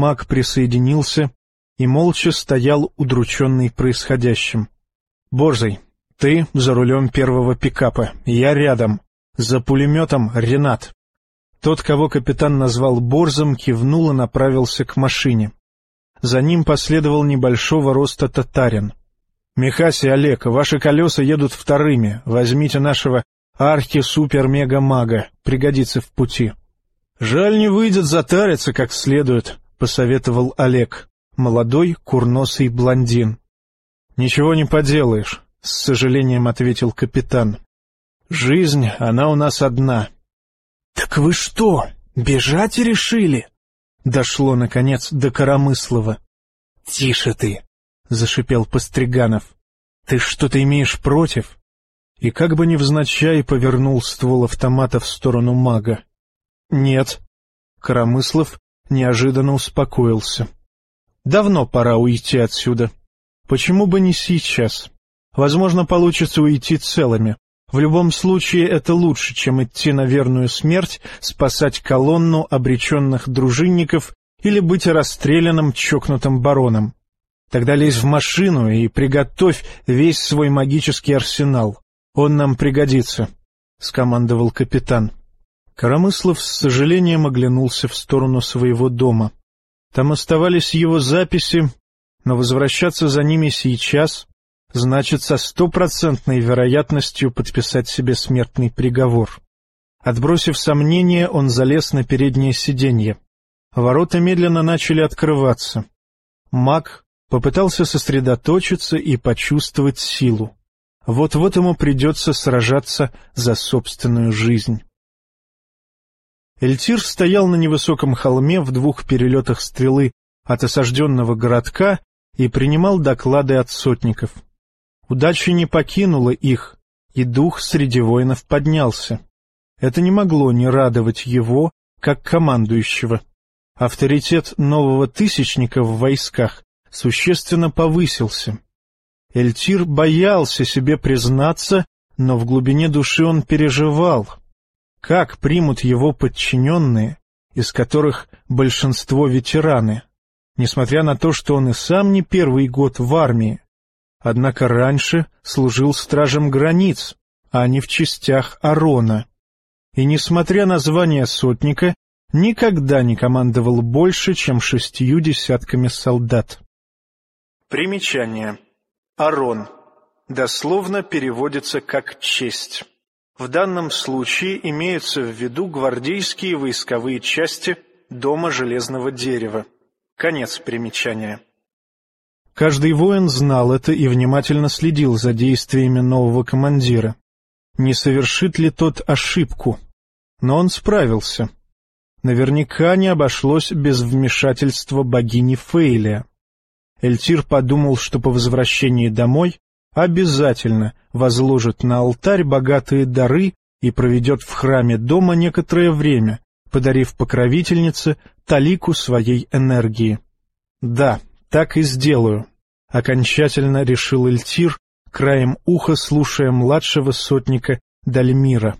маг присоединился и молча стоял удрученный происходящим. — Борзый, ты за рулем первого пикапа, я рядом. За пулеметом Ренат. Тот, кого капитан назвал Борзом, кивнул и направился к машине. За ним последовал небольшого роста татарин. — Михаси, Олег, ваши колеса едут вторыми. Возьмите нашего архи-супер-мега-мага. Пригодится в пути. — Жаль, не выйдет затариться как следует, — посоветовал Олег молодой курносый блондин. — Ничего не поделаешь, — с сожалением ответил капитан. — Жизнь, она у нас одна. — Так вы что, бежать решили? Дошло, наконец, до Коромыслова. — Тише ты, — зашипел Постриганов. — Ты что-то имеешь против? И как бы невзначай повернул ствол автомата в сторону мага. — Нет. Коромыслов неожиданно успокоился. — Давно пора уйти отсюда. Почему бы не сейчас? Возможно, получится уйти целыми. В любом случае, это лучше, чем идти на верную смерть, спасать колонну обреченных дружинников или быть расстрелянным чокнутым бароном. Тогда лезь в машину и приготовь весь свой магический арсенал. Он нам пригодится, — скомандовал капитан. Коромыслов с сожалением оглянулся в сторону своего дома — там оставались его записи, но возвращаться за ними сейчас значит со стопроцентной вероятностью подписать себе смертный приговор. Отбросив сомнения, он залез на переднее сиденье. Ворота медленно начали открываться. Маг попытался сосредоточиться и почувствовать силу. Вот-вот ему придется сражаться за собственную жизнь. Эльтир стоял на невысоком холме в двух перелетах стрелы от осажденного городка и принимал доклады от сотников. Удача не покинула их, и дух среди воинов поднялся. Это не могло не радовать его, как командующего. Авторитет нового тысячника в войсках существенно повысился. Эльтир боялся себе признаться, но в глубине души он переживал — как примут его подчиненные, из которых большинство ветераны, несмотря на то, что он и сам не первый год в армии, однако раньше служил стражем границ, а не в частях Арона, и, несмотря на звание сотника, никогда не командовал больше, чем шестью десятками солдат. Примечание. Арон. Дословно переводится как «честь». В данном случае имеются в виду гвардейские войсковые части Дома Железного Дерева. Конец примечания. Каждый воин знал это и внимательно следил за действиями нового командира. Не совершит ли тот ошибку? Но он справился. Наверняка не обошлось без вмешательства богини Фейлия. Эльтир подумал, что по возвращении домой обязательно возложит на алтарь богатые дары и проведет в храме дома некоторое время, подарив покровительнице талику своей энергии. «Да, так и сделаю», — окончательно решил Эльтир, краем уха слушая младшего сотника Дальмира.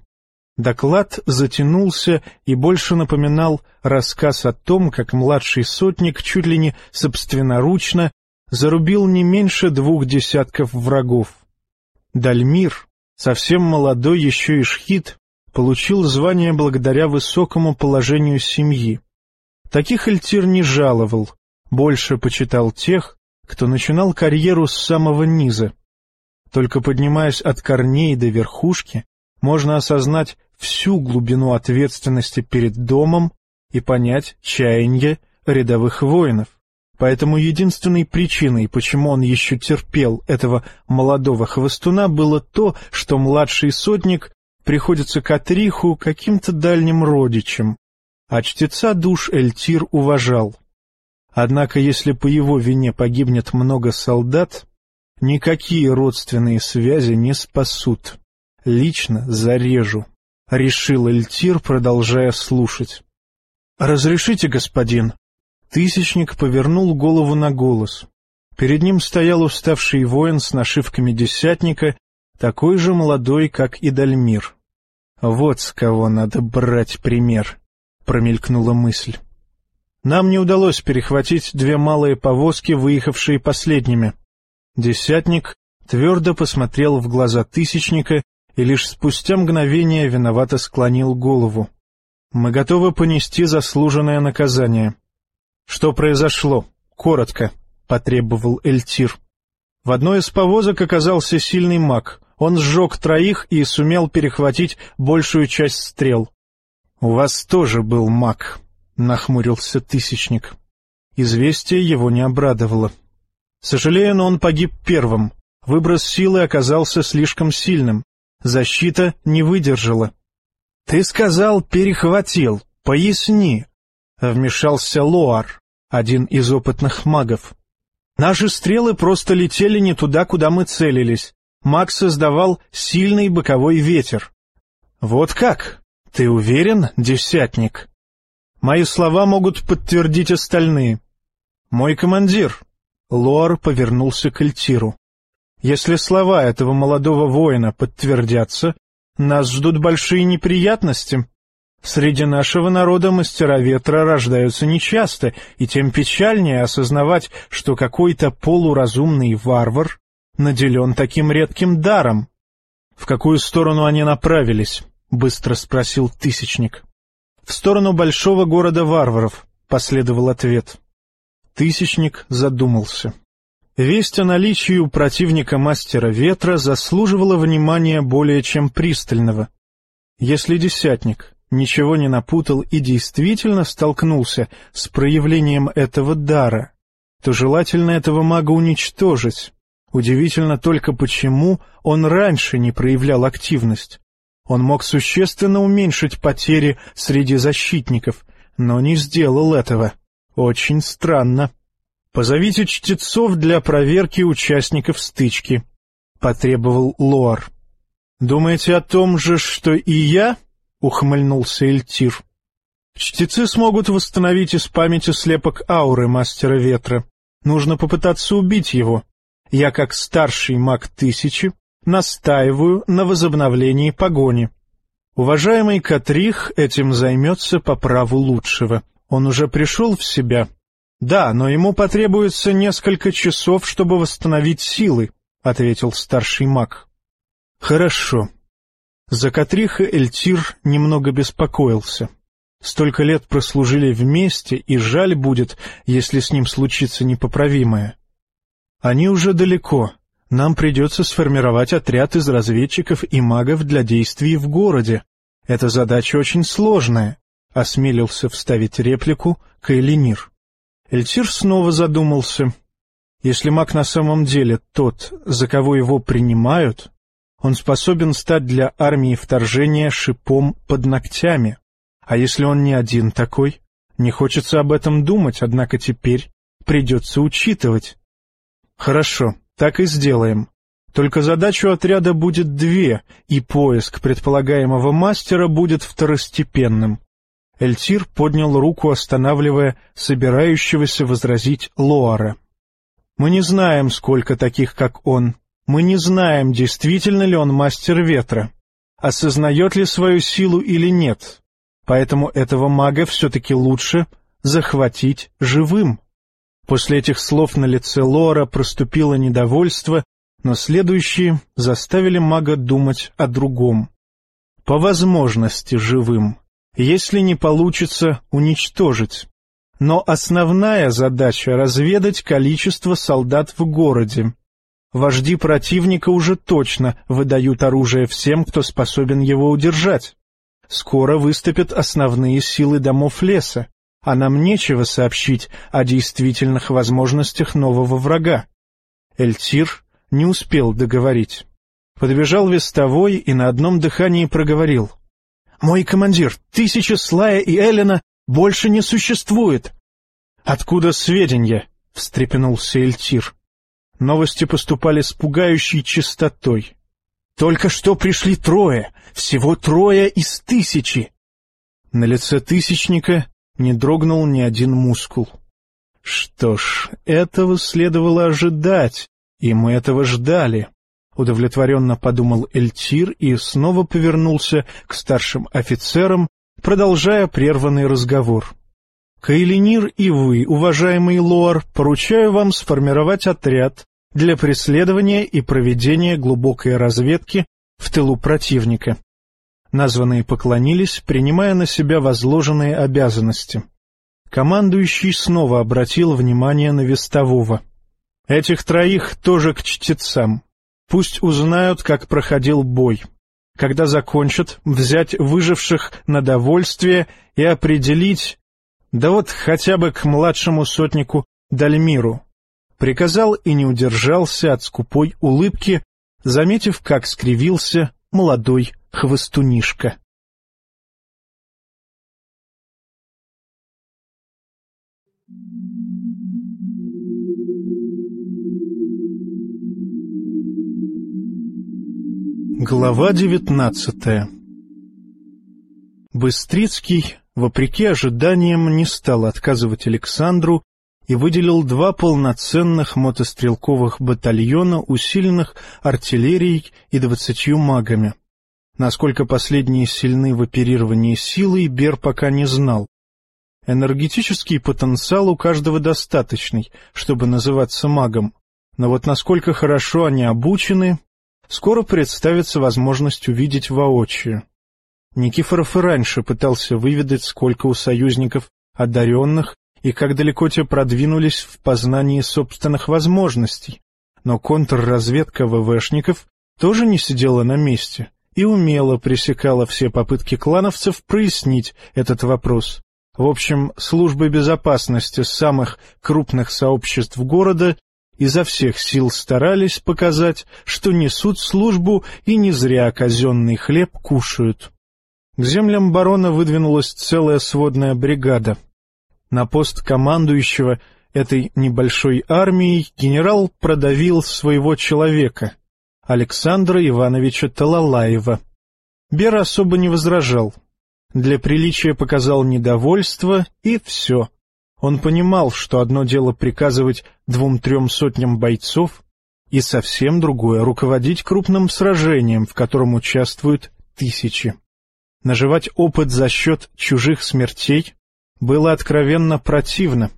Доклад затянулся и больше напоминал рассказ о том, как младший сотник чуть ли не собственноручно зарубил не меньше двух десятков врагов. Дальмир, совсем молодой еще и шхит, получил звание благодаря высокому положению семьи. Таких Эльтир не жаловал, больше почитал тех, кто начинал карьеру с самого низа. Только поднимаясь от корней до верхушки, можно осознать всю глубину ответственности перед домом и понять чаяние рядовых воинов. Поэтому единственной причиной, почему он еще терпел этого молодого хвостуна, было то, что младший сотник приходится Катриху каким-то дальним родичем, а чтеца душ Эльтир уважал. Однако, если по его вине погибнет много солдат, никакие родственные связи не спасут. Лично зарежу, — решил Эльтир, продолжая слушать. — Разрешите, господин? Тысячник повернул голову на голос. Перед ним стоял уставший воин с нашивками десятника, такой же молодой, как и Дальмир. «Вот с кого надо брать пример», — промелькнула мысль. Нам не удалось перехватить две малые повозки, выехавшие последними. Десятник твердо посмотрел в глаза Тысячника и лишь спустя мгновение виновато склонил голову. «Мы готовы понести заслуженное наказание». «Что произошло?» «Коротко», — потребовал Эльтир. В одной из повозок оказался сильный маг. Он сжег троих и сумел перехватить большую часть стрел. «У вас тоже был маг», — нахмурился Тысячник. Известие его не обрадовало. Сожалею, но он погиб первым. Выброс силы оказался слишком сильным. Защита не выдержала. — Ты сказал «перехватил». Поясни. Вмешался Лоар, один из опытных магов. Наши стрелы просто летели не туда, куда мы целились. Маг создавал сильный боковой ветер. — Вот как? Ты уверен, десятник? Мои слова могут подтвердить остальные. Мой командир. Лоар повернулся к Эльтиру. Если слова этого молодого воина подтвердятся, нас ждут большие неприятности. Среди нашего народа мастера ветра рождаются нечасто, и тем печальнее осознавать, что какой-то полуразумный варвар наделен таким редким даром. — В какую сторону они направились? — быстро спросил Тысячник. — В сторону большого города варваров, — последовал ответ. Тысячник задумался. Весть о наличии у противника мастера ветра заслуживала внимания более чем пристального. Если десятник ничего не напутал и действительно столкнулся с проявлением этого дара, то желательно этого мага уничтожить. Удивительно только почему он раньше не проявлял активность. Он мог существенно уменьшить потери среди защитников, но не сделал этого. Очень странно. «Позовите чтецов для проверки участников стычки», — потребовал Лоар. «Думаете о том же, что и я?» — ухмыльнулся Эльтир. «Чтецы смогут восстановить из памяти слепок ауры Мастера Ветра. Нужно попытаться убить его. Я, как старший маг Тысячи, настаиваю на возобновлении погони. Уважаемый Катрих этим займется по праву лучшего. Он уже пришел в себя, «Да, но ему потребуется несколько часов, чтобы восстановить силы», — ответил старший маг. «Хорошо». Закатриха Эльтир немного беспокоился. Столько лет прослужили вместе, и жаль будет, если с ним случится непоправимое. Они уже далеко. Нам придется сформировать отряд из разведчиков и магов для действий в городе. Эта задача очень сложная, — осмелился вставить реплику Кайлинир. Эльтир снова задумался. Если маг на самом деле тот, за кого его принимают, он способен стать для армии вторжения шипом под ногтями. А если он не один такой? Не хочется об этом думать, однако теперь придется учитывать. Хорошо, так и сделаем. Только задача у отряда будет две, и поиск предполагаемого мастера будет второстепенным. Эльтир поднял руку, останавливая собирающегося возразить Лоара. «Мы не знаем, сколько таких, как он. Мы не знаем, действительно ли он мастер ветра, осознает ли свою силу или нет. Поэтому этого мага все-таки лучше захватить живым». После этих слов на лице Лора проступило недовольство, но следующие заставили мага думать о другом. По возможности живым если не получится уничтожить. Но основная задача — разведать количество солдат в городе. Вожди противника уже точно выдают оружие всем, кто способен его удержать. Скоро выступят основные силы домов леса, а нам нечего сообщить о действительных возможностях нового врага. Эльтир не успел договорить. Подбежал вестовой и на одном дыхании проговорил. «Мой командир, тысяча Слая и Эллена больше не существует!» «Откуда сведения?» — встрепенулся Эльтир. Новости поступали с пугающей чистотой. «Только что пришли трое, всего трое из тысячи!» На лице тысячника не дрогнул ни один мускул. Что ж, этого следовало ожидать, и мы этого ждали. — удовлетворенно подумал Эльтир и снова повернулся к старшим офицерам, продолжая прерванный разговор. Каэлинир и вы, уважаемый Лоар, поручаю вам сформировать отряд для преследования и проведения глубокой разведки в тылу противника. Названные поклонились, принимая на себя возложенные обязанности. Командующий снова обратил внимание на вестового. «Этих троих тоже к чтецам. Пусть узнают, как проходил бой. Когда закончат, взять выживших на довольствие и определить... Да вот хотя бы к младшему сотнику Дальмиру». Приказал и не удержался от скупой улыбки, заметив, как скривился молодой хвостунишка. Глава девятнадцатая Быстрицкий, вопреки ожиданиям, не стал отказывать Александру и выделил два полноценных мотострелковых батальона, усиленных артиллерией и двадцатью магами. Насколько последние сильны в оперировании силой, Бер пока не знал. Энергетический потенциал у каждого достаточный, чтобы называться магом, но вот насколько хорошо они обучены, скоро представится возможность увидеть воочию. Никифоров и раньше пытался выведать, сколько у союзников одаренных и как далеко те продвинулись в познании собственных возможностей, но контрразведка ВВшников тоже не сидела на месте и умело пресекала все попытки клановцев прояснить этот вопрос. В общем, службы безопасности самых крупных сообществ города изо всех сил старались показать, что несут службу и не зря казенный хлеб кушают. К землям барона выдвинулась целая сводная бригада. На пост командующего этой небольшой армией генерал продавил своего человека, Александра Ивановича Талалаева. Бер особо не возражал. Для приличия показал недовольство, и все. Он понимал, что одно дело приказывать двум-трем сотням бойцов, и совсем другое — руководить крупным сражением, в котором участвуют тысячи. Наживать опыт за счет чужих смертей было откровенно противно.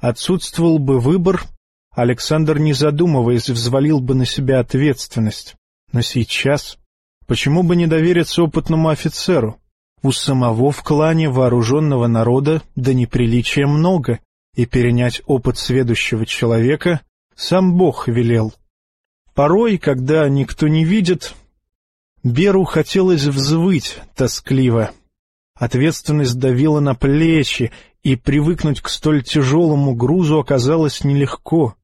Отсутствовал бы выбор, Александр, не задумываясь, взвалил бы на себя ответственность. Но сейчас... Почему бы не довериться опытному офицеру? У самого в клане вооруженного народа до неприличия много, и перенять опыт сведущего человека сам Бог велел. Порой, когда никто не видит, Беру хотелось взвыть тоскливо. Ответственность давила на плечи, и привыкнуть к столь тяжелому грузу оказалось нелегко.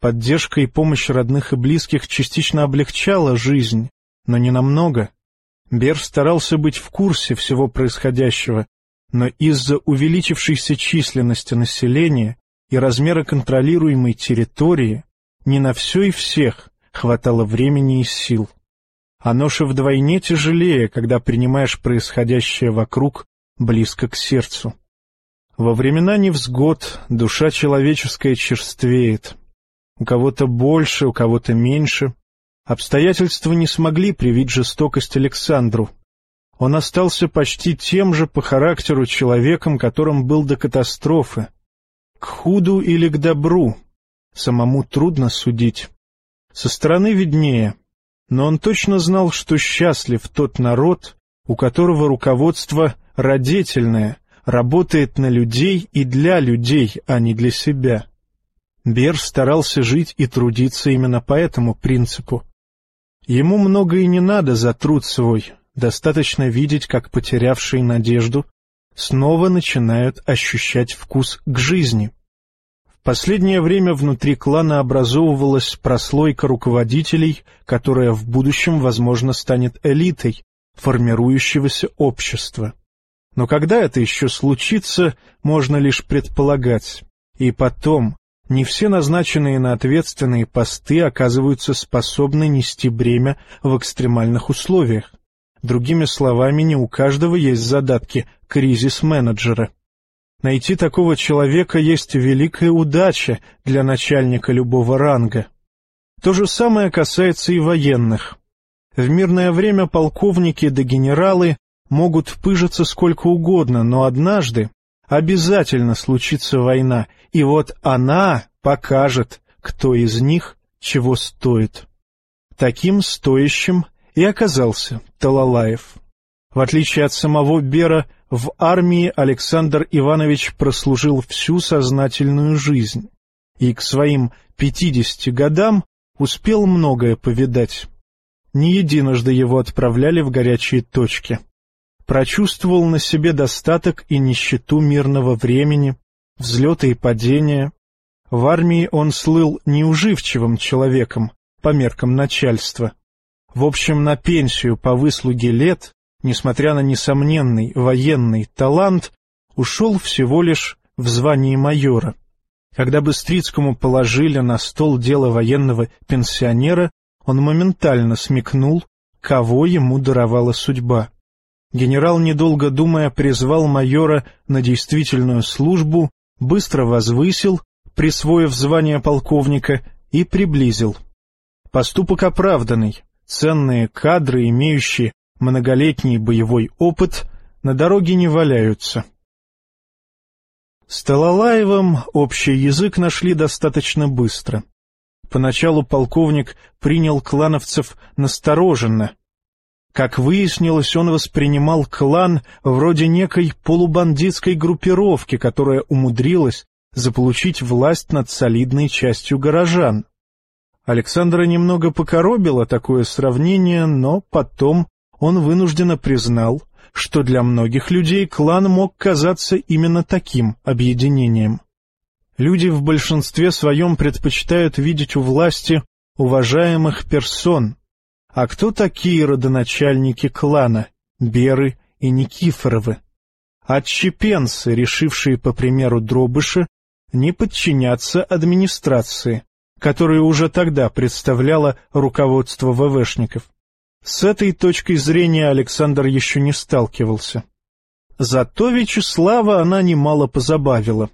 Поддержка и помощь родных и близких частично облегчала жизнь, но не намного. Бер старался быть в курсе всего происходящего, но из-за увеличившейся численности населения и размера контролируемой территории не на все и всех хватало времени и сил. А ноша вдвойне тяжелее, когда принимаешь происходящее вокруг близко к сердцу. Во времена невзгод душа человеческая черствеет, у кого-то больше, у кого-то меньше. Обстоятельства не смогли привить жестокость Александру. Он остался почти тем же по характеру человеком, которым был до катастрофы. К худу или к добру самому трудно судить. Со стороны виднее, но он точно знал, что счастлив тот народ, у которого руководство родительное, работает на людей и для людей, а не для себя. Бер старался жить и трудиться именно по этому принципу. Ему много и не надо за труд свой, достаточно видеть, как потерявшие надежду снова начинают ощущать вкус к жизни. Последнее время внутри клана образовывалась прослойка руководителей, которая в будущем, возможно, станет элитой формирующегося общества. Но когда это еще случится, можно лишь предполагать. И потом, не все назначенные на ответственные посты оказываются способны нести бремя в экстремальных условиях. Другими словами, не у каждого есть задатки кризис-менеджера. Найти такого человека есть великая удача для начальника любого ранга. То же самое касается и военных. В мирное время полковники да генералы могут пыжиться сколько угодно, но однажды обязательно случится война, и вот она покажет, кто из них чего стоит. Таким стоящим и оказался Талалаев. В отличие от самого Бера, в армии Александр Иванович прослужил всю сознательную жизнь и к своим пятидесяти годам успел многое повидать. Не единожды его отправляли в горячие точки. Прочувствовал на себе достаток и нищету мирного времени, взлеты и падения. В армии он слыл неуживчивым человеком по меркам начальства. В общем, на пенсию по выслуге лет, несмотря на несомненный военный талант, ушел всего лишь в звании майора. Когда Быстрицкому положили на стол дело военного пенсионера, он моментально смекнул, кого ему даровала судьба. Генерал, недолго думая, призвал майора на действительную службу, быстро возвысил, присвоив звание полковника, и приблизил. Поступок оправданный, ценные кадры, имеющие многолетний боевой опыт, на дороге не валяются. С Талалаевым общий язык нашли достаточно быстро. Поначалу полковник принял клановцев настороженно. Как выяснилось, он воспринимал клан вроде некой полубандитской группировки, которая умудрилась заполучить власть над солидной частью горожан. Александра немного покоробило такое сравнение, но потом он вынужденно признал, что для многих людей клан мог казаться именно таким объединением. Люди в большинстве своем предпочитают видеть у власти уважаемых персон. А кто такие родоначальники клана, Беры и Никифоровы? Отщепенцы, решившие, по примеру Дробыша, не подчиняться администрации, которая уже тогда представляла руководство ВВшников. С этой точкой зрения Александр еще не сталкивался. Зато Вячеслава она немало позабавила.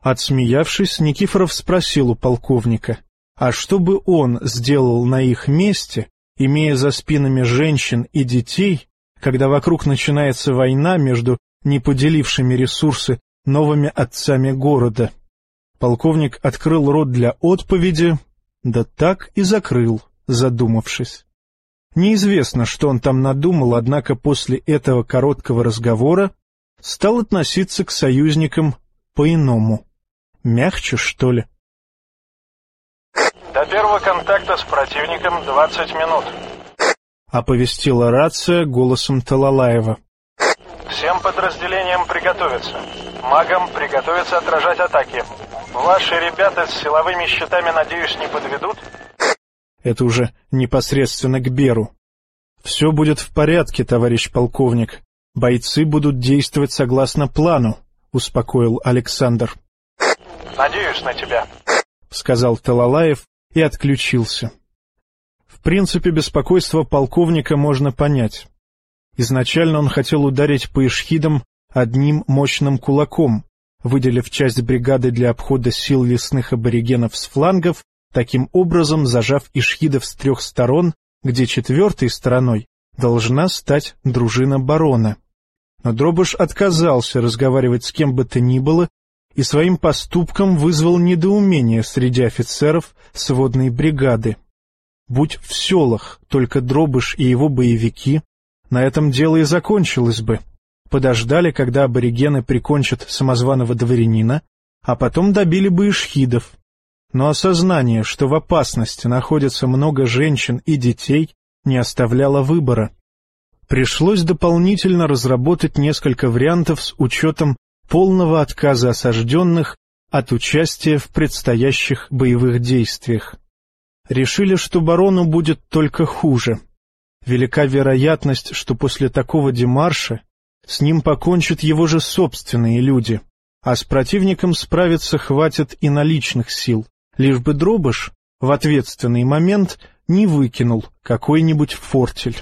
Отсмеявшись, Никифоров спросил у полковника, а что бы он сделал на их месте, имея за спинами женщин и детей, когда вокруг начинается война между неподелившими ресурсы новыми отцами города? Полковник открыл рот для отповеди, да так и закрыл, задумавшись. Неизвестно, что он там надумал, однако после этого короткого разговора стал относиться к союзникам по-иному. Мягче, что ли? До первого контакта с противником 20 минут. Оповестила рация голосом Талалаева. Всем подразделениям приготовиться. Магам приготовиться отражать атаки. Ваши ребята с силовыми щитами, надеюсь, не подведут? Это уже непосредственно к Беру. Все будет в порядке, товарищ полковник. Бойцы будут действовать согласно плану, успокоил Александр. Надеюсь на тебя, — сказал Талалаев и отключился. В принципе, беспокойство полковника можно понять. Изначально он хотел ударить по ишхидам одним мощным кулаком, выделив часть бригады для обхода сил лесных аборигенов с флангов, таким образом зажав ишхидов с трех сторон, где четвертой стороной должна стать дружина барона. Но Дробыш отказался разговаривать с кем бы то ни было и своим поступком вызвал недоумение среди офицеров сводной бригады. Будь в селах только Дробыш и его боевики, на этом дело и закончилось бы. Подождали, когда аборигены прикончат самозваного дворянина, а потом добили бы ишхидов. Но осознание, что в опасности находится много женщин и детей, не оставляло выбора. Пришлось дополнительно разработать несколько вариантов с учетом полного отказа осажденных от участия в предстоящих боевых действиях. Решили, что барону будет только хуже. Велика вероятность, что после такого демарша с ним покончат его же собственные люди, а с противником справиться хватит и наличных сил, лишь бы дробыш в ответственный момент не выкинул какой-нибудь фортель.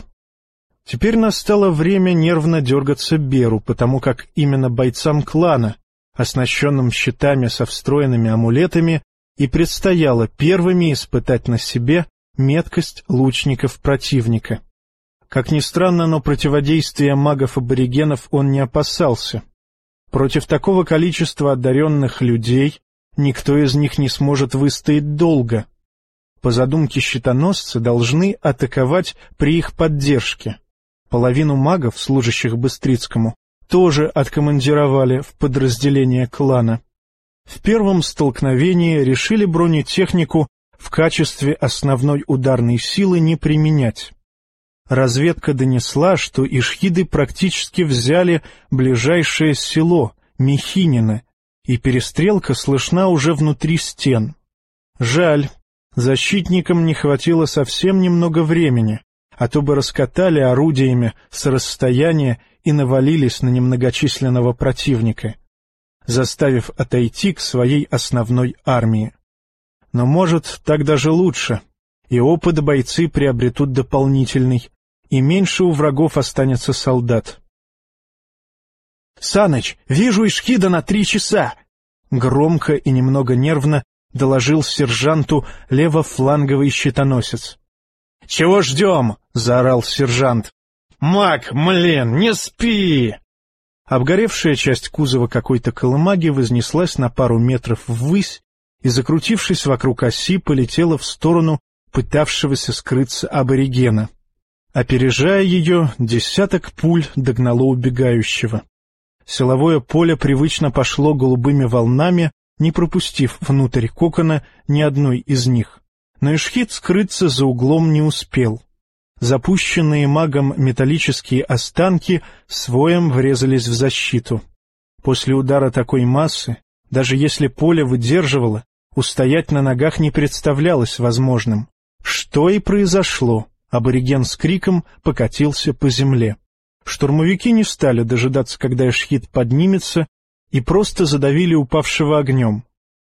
Теперь настало время нервно дергаться Беру, потому как именно бойцам клана, оснащенным щитами со встроенными амулетами, и предстояло первыми испытать на себе меткость лучников противника. Как ни странно, но противодействия магов-аборигенов он не опасался. Против такого количества одаренных людей никто из них не сможет выстоять долго. По задумке щитоносцы должны атаковать при их поддержке. Половину магов, служащих Быстрицкому, тоже откомандировали в подразделение клана. В первом столкновении решили бронетехнику в качестве основной ударной силы не применять. Разведка донесла, что ишхиды практически взяли ближайшее село, Михинино, и перестрелка слышна уже внутри стен. Жаль, защитникам не хватило совсем немного времени, а то бы раскатали орудиями с расстояния и навалились на немногочисленного противника, заставив отойти к своей основной армии. Но, может, так даже лучше, и опыт бойцы приобретут дополнительный, и меньше у врагов останется солдат. «Саныч, вижу Ишкида на три часа!» Громко и немного нервно доложил сержанту левофланговый щитоносец. «Чего ждем?» — заорал сержант. «Мак, млен, не спи!» Обгоревшая часть кузова какой-то колымаги вознеслась на пару метров ввысь и, закрутившись вокруг оси, полетела в сторону пытавшегося скрыться аборигена. Опережая ее, десяток пуль догнало убегающего. Силовое поле привычно пошло голубыми волнами, не пропустив внутрь кокона ни одной из них. Но Ишхит скрыться за углом не успел. Запущенные магом металлические останки своем врезались в защиту. После удара такой массы, даже если поле выдерживало, устоять на ногах не представлялось возможным. Что и произошло. Абориген с криком покатился по земле. Штурмовики не стали дожидаться, когда Эшхит поднимется, и просто задавили упавшего огнем.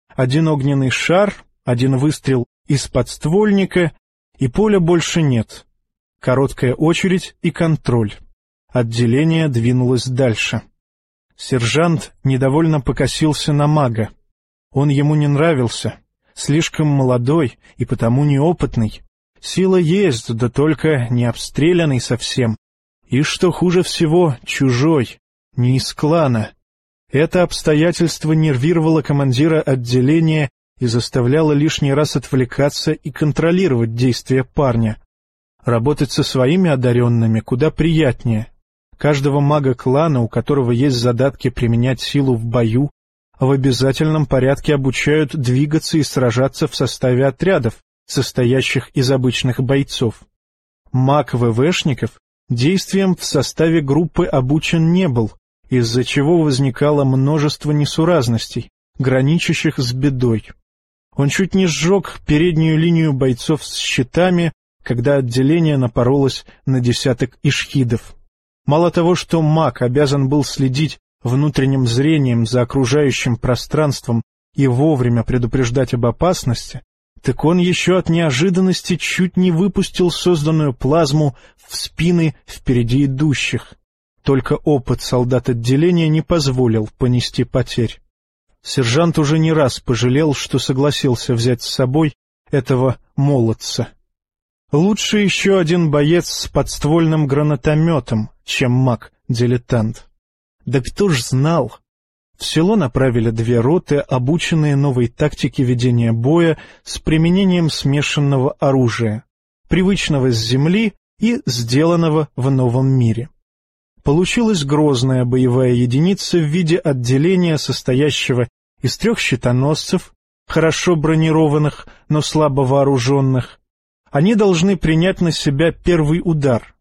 Один огненный шар, один выстрел из подствольника, и поля больше нет. Короткая очередь и контроль. Отделение двинулось дальше. Сержант недовольно покосился на мага. Он ему не нравился. Слишком молодой и потому неопытный. Сила есть, да только не обстрелянный совсем. И, что хуже всего, чужой, не из клана. Это обстоятельство нервировало командира отделения и заставляло лишний раз отвлекаться и контролировать действия парня. Работать со своими одаренными куда приятнее. Каждого мага клана, у которого есть задатки применять силу в бою, в обязательном порядке обучают двигаться и сражаться в составе отрядов, состоящих из обычных бойцов. Маг ВВшников действием в составе группы обучен не был, из-за чего возникало множество несуразностей, граничащих с бедой. Он чуть не сжег переднюю линию бойцов с щитами, когда отделение напоролось на десяток ишхидов. Мало того, что маг обязан был следить внутренним зрением за окружающим пространством и вовремя предупреждать об опасности, так он еще от неожиданности чуть не выпустил созданную плазму в спины впереди идущих. Только опыт солдат отделения не позволил понести потерь. Сержант уже не раз пожалел, что согласился взять с собой этого молодца. Лучше еще один боец с подствольным гранатометом, чем маг-дилетант. Да кто ж знал, в село направили две роты, обученные новой тактике ведения боя с применением смешанного оружия, привычного с земли и сделанного в новом мире. Получилась грозная боевая единица в виде отделения, состоящего из трех щитоносцев, хорошо бронированных, но слабо вооруженных. Они должны принять на себя первый удар.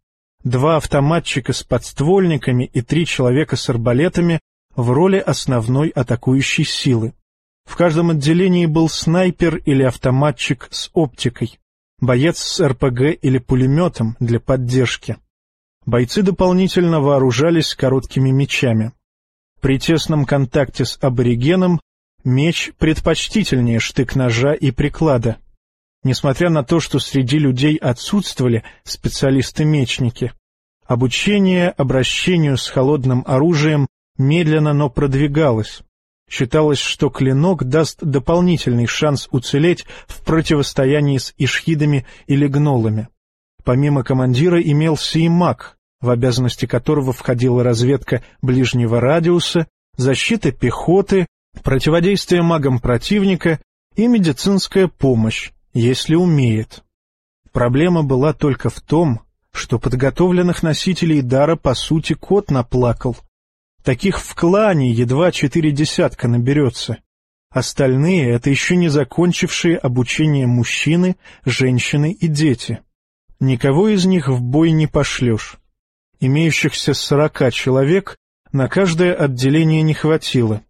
Два автоматчика с подствольниками и три человека с арбалетами в роли основной атакующей силы. В каждом отделении был снайпер или автоматчик с оптикой, боец с РПГ или пулеметом для поддержки. Бойцы дополнительно вооружались короткими мечами. При тесном контакте с аборигеном меч предпочтительнее штык-ножа и приклада. Несмотря на то, что среди людей отсутствовали специалисты-мечники, обучение обращению с холодным оружием медленно, но продвигалась. Считалось, что клинок даст дополнительный шанс уцелеть в противостоянии с ишхидами или гнолами. Помимо командира имелся и маг, в обязанности которого входила разведка ближнего радиуса защита пехоты, противодействие магам противника и медицинская помощь, если умеет. Проблема была только в том, что подготовленных носителей дара, по сути, кот наплакал. Таких в клане едва четыре десятка наберется. Остальные — это еще не закончившие обучение мужчины, женщины и дети. Никого из них в бой не пошлешь. Имеющихся сорока человек на каждое отделение не хватило.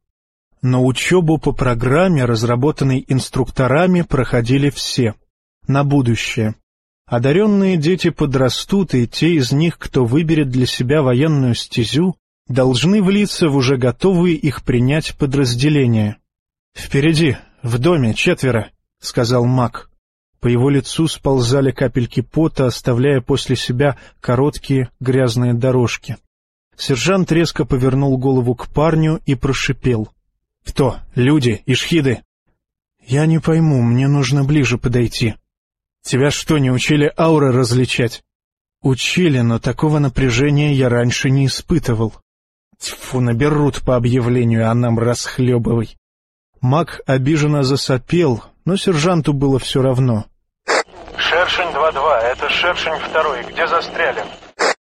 Но учебу по программе, разработанной инструкторами, проходили все. На будущее. Одаренные дети подрастут, и те из них, кто выберет для себя военную стезю, должны влиться в уже готовые их принять подразделения. «Впереди, в доме, четверо», — сказал маг. По его лицу сползали капельки пота, оставляя после себя короткие грязные дорожки. Сержант резко повернул голову к парню и прошипел. «Кто? Люди? Ишхиды?» «Я не пойму, мне нужно ближе подойти». «Тебя что, не учили ауры различать?» «Учили, но такого напряжения я раньше не испытывал». «Тьфу, наберут по объявлению, а нам расхлебывай». Маг обиженно засопел, но сержанту было все равно. «Шершень 2-2, это Шершень второй, где застряли?»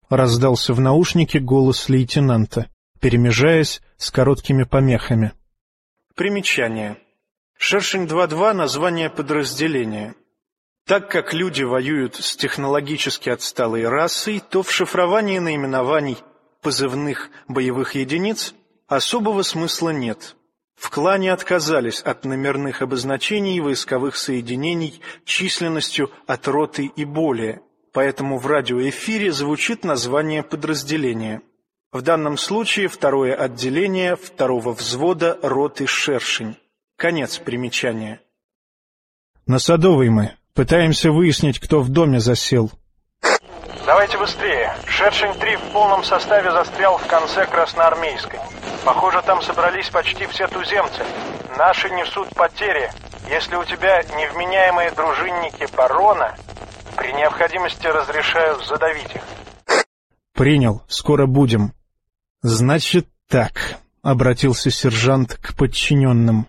Раздался в наушнике голос лейтенанта, перемежаясь с короткими помехами. Примечание. Шершень 2-2 — название подразделения. Так как люди воюют с технологически отсталой расой, то в шифровании наименований позывных боевых единиц особого смысла нет. В клане отказались от номерных обозначений войсковых соединений численностью от роты и более, поэтому в радиоэфире звучит название подразделения. В данном случае второе отделение второго взвода роты «Шершень». Конец примечания. «На Садовой мы. Пытаемся выяснить, кто в доме засел», Давайте быстрее. Шершень-3 в полном составе застрял в конце Красноармейской. Похоже, там собрались почти все туземцы. Наши несут потери. Если у тебя невменяемые дружинники барона, при необходимости разрешаю задавить их. Принял. Скоро будем. Значит так, — обратился сержант к подчиненным.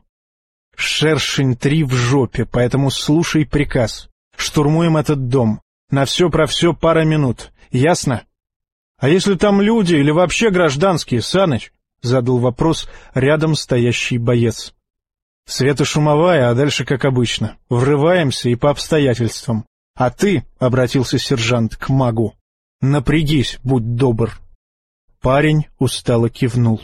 Шершень-3 в жопе, поэтому слушай приказ. Штурмуем этот дом. На все про все пара минут. Ясно? — А если там люди или вообще гражданские, Саныч? — задал вопрос рядом стоящий боец. — Света шумовая, а дальше как обычно. Врываемся и по обстоятельствам. А ты, — обратился сержант к магу, — напрягись, будь добр. Парень устало кивнул.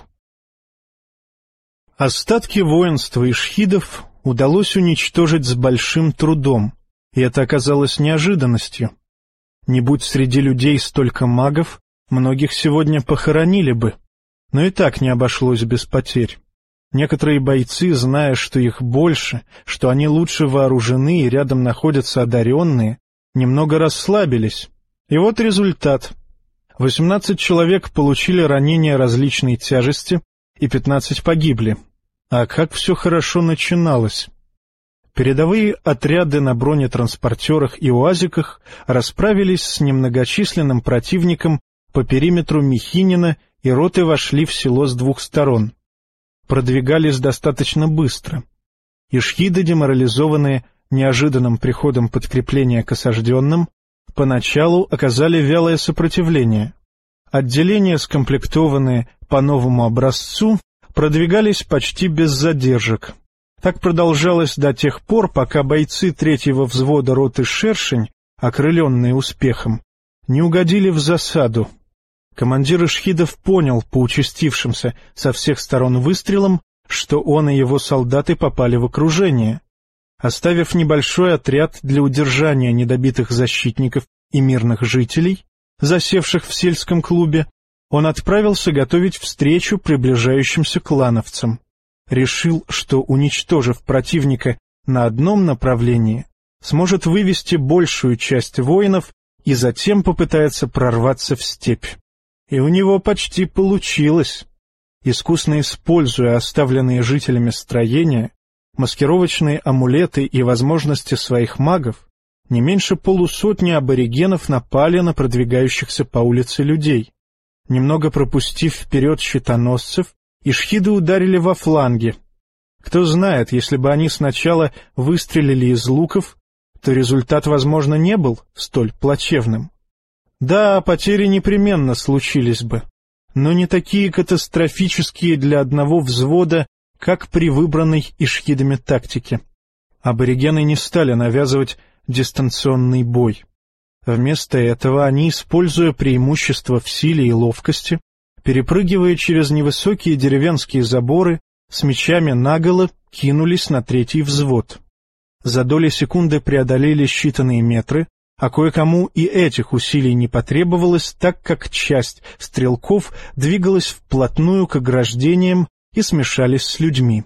Остатки воинства ишхидов удалось уничтожить с большим трудом, и это оказалось неожиданностью. Не будь среди людей столько магов, многих сегодня похоронили бы, но и так не обошлось без потерь. Некоторые бойцы, зная, что их больше, что они лучше вооружены и рядом находятся одаренные, немного расслабились. И вот результат. Восемнадцать человек получили ранения различной тяжести, и пятнадцать погибли. А как все хорошо начиналось. Передовые отряды на бронетранспортерах и уазиках расправились с немногочисленным противником по периметру Михинина, и роты вошли в село с двух сторон. Продвигались достаточно быстро. Ишхиды, деморализованные неожиданным приходом подкрепления к осажденным, поначалу оказали вялое сопротивление. Отделения, скомплектованные по новому образцу, продвигались почти без задержек, так продолжалось до тех пор, пока бойцы третьего взвода роты «Шершень», окрыленные успехом, не угодили в засаду. Командир Ишхидов понял по участившимся со всех сторон выстрелам, что он и его солдаты попали в окружение. Оставив небольшой отряд для удержания недобитых защитников и мирных жителей, засевших в сельском клубе, он отправился готовить встречу приближающимся клановцам решил, что, уничтожив противника на одном направлении, сможет вывести большую часть воинов и затем попытается прорваться в степь. И у него почти получилось. Искусно используя оставленные жителями строения, маскировочные амулеты и возможности своих магов, не меньше полусотни аборигенов напали на продвигающихся по улице людей. Немного пропустив вперед щитоносцев, Ишхиды ударили во фланги. Кто знает, если бы они сначала выстрелили из луков, то результат, возможно, не был столь плачевным. Да, потери непременно случились бы, но не такие катастрофические для одного взвода, как при выбранной ишхидами тактике. Аборигены не стали навязывать дистанционный бой. Вместо этого они, используя преимущество в силе и ловкости, перепрыгивая через невысокие деревенские заборы, с мечами наголо кинулись на третий взвод. За доли секунды преодолели считанные метры, а кое-кому и этих усилий не потребовалось, так как часть стрелков двигалась вплотную к ограждениям и смешались с людьми.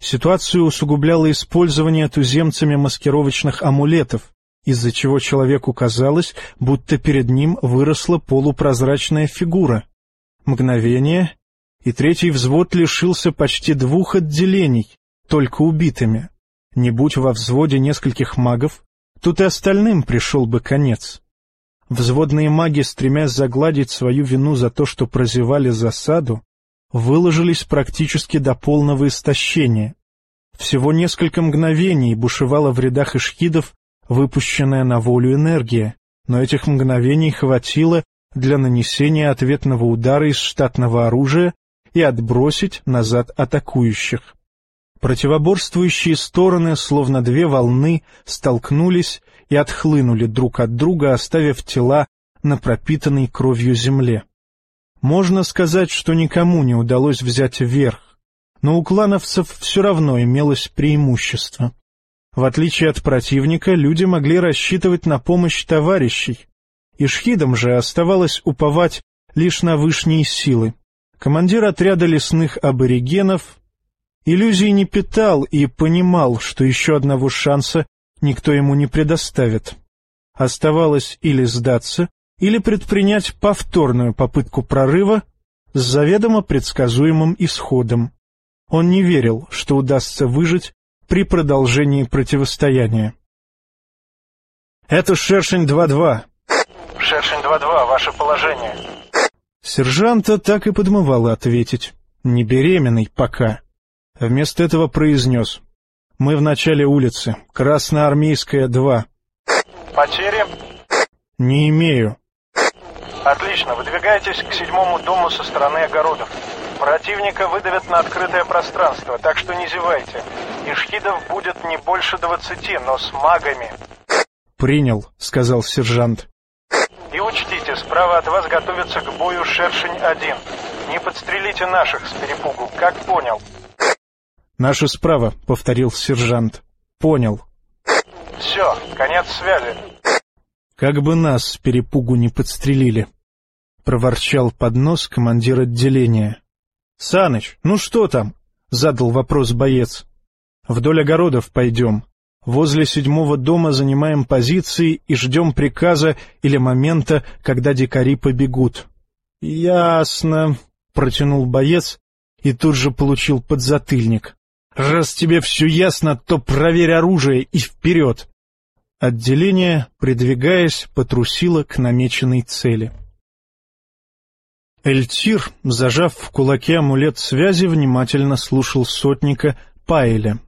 Ситуацию усугубляло использование туземцами маскировочных амулетов, из-за чего человеку казалось, будто перед ним выросла полупрозрачная фигура. Мгновение, и третий взвод лишился почти двух отделений, только убитыми. Не будь во взводе нескольких магов, тут и остальным пришел бы конец. Взводные маги, стремясь загладить свою вину за то, что прозевали засаду, выложились практически до полного истощения. Всего несколько мгновений бушевала в рядах ишхидов выпущенная на волю энергия, но этих мгновений хватило для нанесения ответного удара из штатного оружия и отбросить назад атакующих. Противоборствующие стороны, словно две волны, столкнулись и отхлынули друг от друга, оставив тела на пропитанной кровью земле. Можно сказать, что никому не удалось взять верх, но у клановцев все равно имелось преимущество. В отличие от противника, люди могли рассчитывать на помощь товарищей. Ишхидам же оставалось уповать лишь на вышние силы. Командир отряда лесных аборигенов иллюзий не питал и понимал, что еще одного шанса никто ему не предоставит. Оставалось или сдаться, или предпринять повторную попытку прорыва с заведомо предсказуемым исходом. Он не верил, что удастся выжить при продолжении противостояния. «Это Шершень-2-2». «Шершень-2-2, ваше положение». Сержанта так и подмывало ответить. «Не беременный пока». Вместо этого произнес. «Мы в начале улицы. Красноармейская, 2». «Потери?» «Не имею». Отлично, выдвигайтесь к седьмому дому со стороны огородов. Противника выдавят на открытое пространство, так что не зевайте. Ишхидов будет не больше двадцати, но с магами. «Принял», — сказал сержант. «И учтите, справа от вас готовится к бою Шершень-1. Не подстрелите наших с перепугу, как понял?» «Наши справа», — повторил сержант. «Понял». «Все, конец связи». «Как бы нас с перепугу не подстрелили», — проворчал под нос командир отделения. — Саныч, ну что там? — задал вопрос боец. — Вдоль огородов пойдем. Возле седьмого дома занимаем позиции и ждем приказа или момента, когда дикари побегут. — Ясно, — протянул боец и тут же получил подзатыльник. — Раз тебе все ясно, то проверь оружие и вперед! Отделение, придвигаясь, потрусило к намеченной цели. Эльтир, зажав в кулаке амулет связи, внимательно слушал сотника Пайля.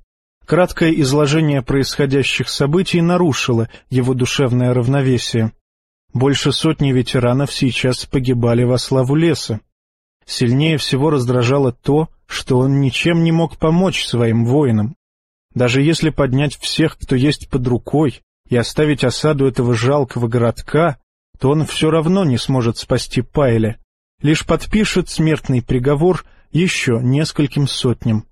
Краткое изложение происходящих событий нарушило его душевное равновесие. Больше сотни ветеранов сейчас погибали во славу леса. Сильнее всего раздражало то, что он ничем не мог помочь своим воинам. Даже если поднять всех, кто есть под рукой, и оставить осаду этого жалкого городка, то он все равно не сможет спасти Пайля, лишь подпишет смертный приговор еще нескольким сотням.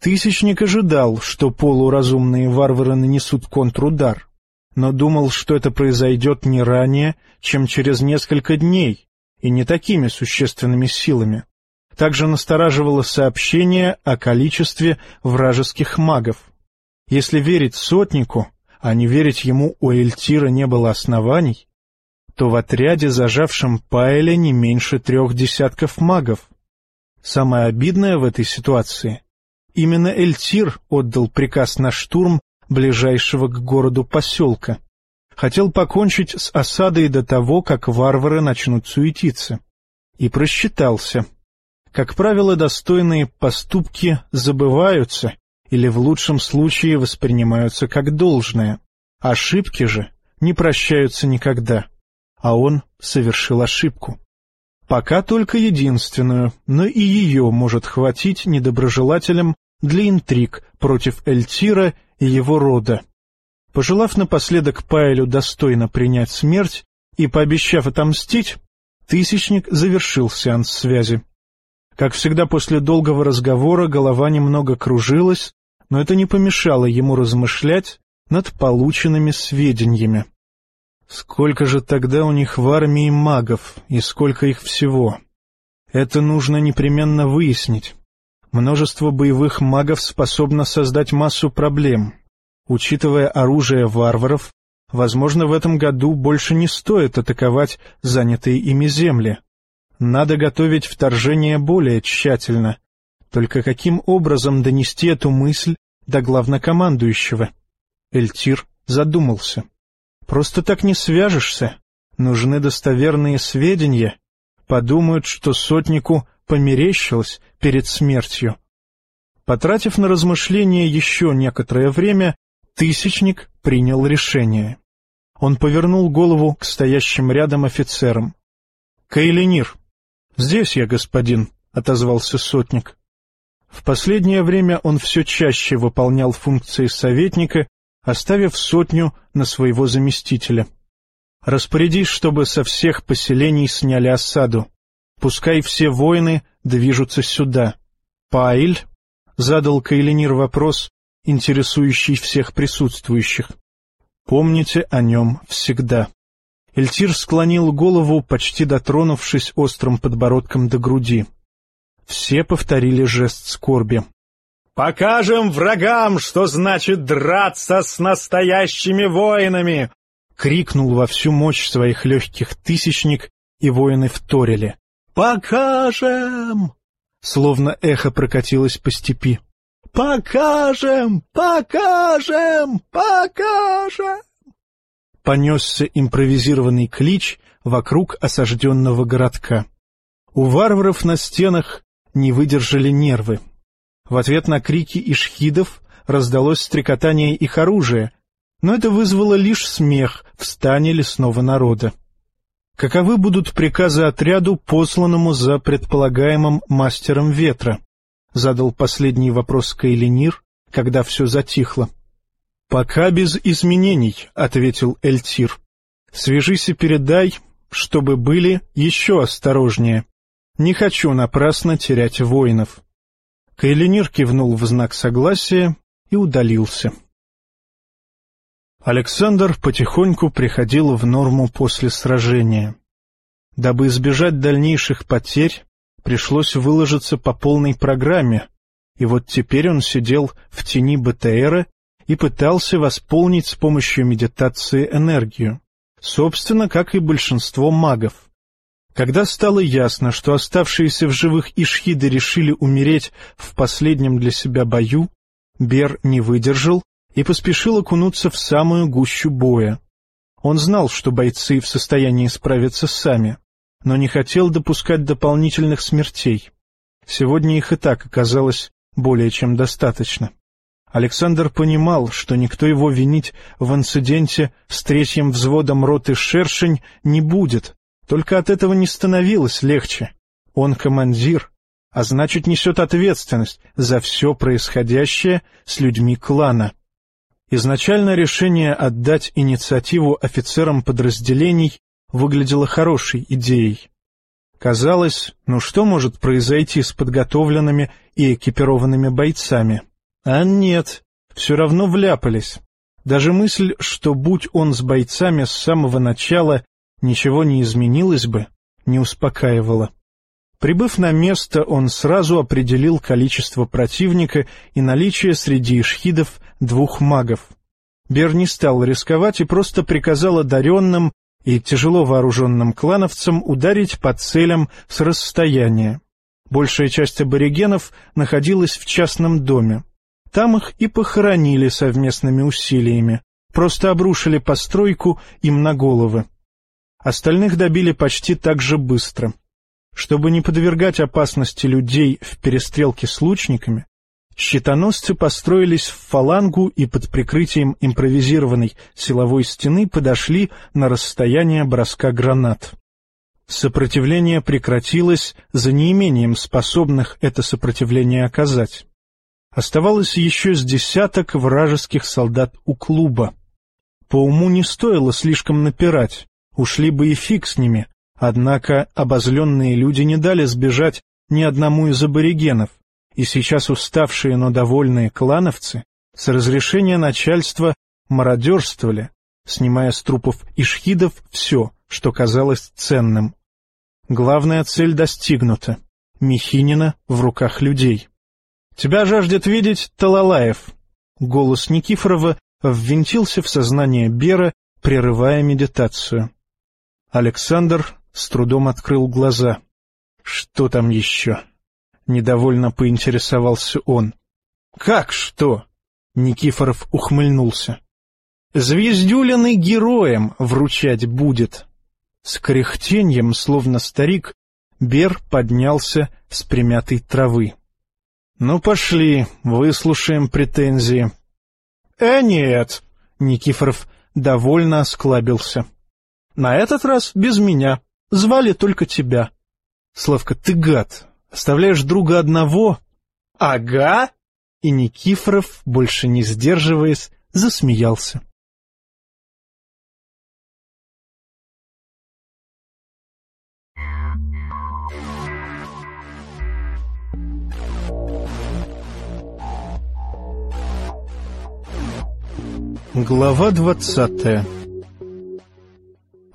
Тысячник ожидал, что полуразумные варвары нанесут контрудар, но думал, что это произойдет не ранее, чем через несколько дней, и не такими существенными силами. Также настораживало сообщение о количестве вражеских магов. Если верить сотнику, а не верить ему у Эльтира не было оснований, то в отряде, зажавшем Пайля, не меньше трех десятков магов. Самое обидное в этой ситуации — именно Эльтир отдал приказ на штурм ближайшего к городу поселка. Хотел покончить с осадой до того, как варвары начнут суетиться. И просчитался. Как правило, достойные поступки забываются или в лучшем случае воспринимаются как должное. Ошибки же не прощаются никогда. А он совершил ошибку. Пока только единственную, но и ее может хватить недоброжелателям для интриг против Эльтира и его рода. Пожелав напоследок Пайлю достойно принять смерть и пообещав отомстить, Тысячник завершил сеанс связи. Как всегда после долгого разговора голова немного кружилась, но это не помешало ему размышлять над полученными сведениями. Сколько же тогда у них в армии магов, и сколько их всего? Это нужно непременно выяснить. Множество боевых магов способно создать массу проблем. Учитывая оружие варваров, возможно, в этом году больше не стоит атаковать занятые ими земли. Надо готовить вторжение более тщательно. Только каким образом донести эту мысль до главнокомандующего? Эльтир задумался. Просто так не свяжешься. Нужны достоверные сведения. Подумают, что сотнику померещилось перед смертью. Потратив на размышления еще некоторое время, Тысячник принял решение. Он повернул голову к стоящим рядом офицерам. — Кайленир, «Здесь я, господин», — отозвался сотник. В последнее время он все чаще выполнял функции советника, оставив сотню на своего заместителя. «Распорядись, чтобы со всех поселений сняли осаду. Пускай все воины движутся сюда. Паиль?» — задал Кайленир вопрос, интересующий всех присутствующих. «Помните о нем всегда». Эльтир склонил голову, почти дотронувшись острым подбородком до груди. Все повторили жест скорби. «Покажем врагам, что значит драться с настоящими воинами!» — крикнул во всю мощь своих легких тысячник, и воины вторили. «Покажем!» Словно эхо прокатилось по степи. «Покажем! Покажем! Покажем!» понесся импровизированный клич вокруг осажденного городка. У варваров на стенах не выдержали нервы. В ответ на крики ишхидов раздалось стрекотание их оружия, но это вызвало лишь смех в стане лесного народа. Каковы будут приказы отряду, посланному за предполагаемым мастером ветра? Задал последний вопрос Кайлинир, когда все затихло. «Пока без изменений», — ответил Эльтир. «Свяжись и передай, чтобы были еще осторожнее. Не хочу напрасно терять воинов». Кайленир кивнул в знак согласия и удалился. Александр потихоньку приходил в норму после сражения. Дабы избежать дальнейших потерь, пришлось выложиться по полной программе, и вот теперь он сидел в тени БТРа и пытался восполнить с помощью медитации энергию, собственно, как и большинство магов. Когда стало ясно, что оставшиеся в живых ишхиды решили умереть в последнем для себя бою, Бер не выдержал и поспешил окунуться в самую гущу боя. Он знал, что бойцы в состоянии справиться сами, но не хотел допускать дополнительных смертей. Сегодня их и так оказалось более чем достаточно. Александр понимал, что никто его винить в инциденте с третьим взводом роты «Шершень» не будет, только от этого не становилось легче. Он командир, а значит несет ответственность за все происходящее с людьми клана. Изначально решение отдать инициативу офицерам подразделений выглядело хорошей идеей. Казалось, ну что может произойти с подготовленными и экипированными бойцами? А нет, все равно вляпались. Даже мысль, что будь он с бойцами с самого начала, ничего не изменилось бы, не успокаивала. Прибыв на место, он сразу определил количество противника и наличие среди ишхидов двух магов. Бер не стал рисковать и просто приказал одаренным и тяжело вооруженным клановцам ударить по целям с расстояния. Большая часть аборигенов находилась в частном доме. Там их и похоронили совместными усилиями, просто обрушили постройку им на головы. Остальных добили почти так же быстро. Чтобы не подвергать опасности людей в перестрелке с лучниками, щитоносцы построились в фалангу и под прикрытием импровизированной силовой стены подошли на расстояние броска гранат. Сопротивление прекратилось за неимением способных это сопротивление оказать. Оставалось еще с десяток вражеских солдат у клуба. По уму не стоило слишком напирать, ушли бы и фиг с ними, однако обозленные люди не дали сбежать ни одному из аборигенов, и сейчас уставшие, но довольные клановцы с разрешения начальства мародерствовали, снимая с трупов ишхидов все, что казалось ценным. Главная цель достигнута. Михинина в руках людей. «Тебя жаждет видеть Талалаев». Голос Никифорова ввинтился в сознание Бера, прерывая медитацию. Александр с трудом открыл глаза. «Что там еще?» — недовольно поинтересовался он. «Как что?» — Никифоров ухмыльнулся. «Звездюлины героем вручать будет». С кряхтеньем, словно старик, Бер поднялся с примятой травы. «Ну, пошли, выслушаем претензии». «Э, нет!» — Никифоров довольно осклабился. «На этот раз без меня. Звали только тебя». «Славка, ты гад. Оставляешь друга одного?» «Ага!» И Никифоров, больше не сдерживаясь, засмеялся. Глава двадцатая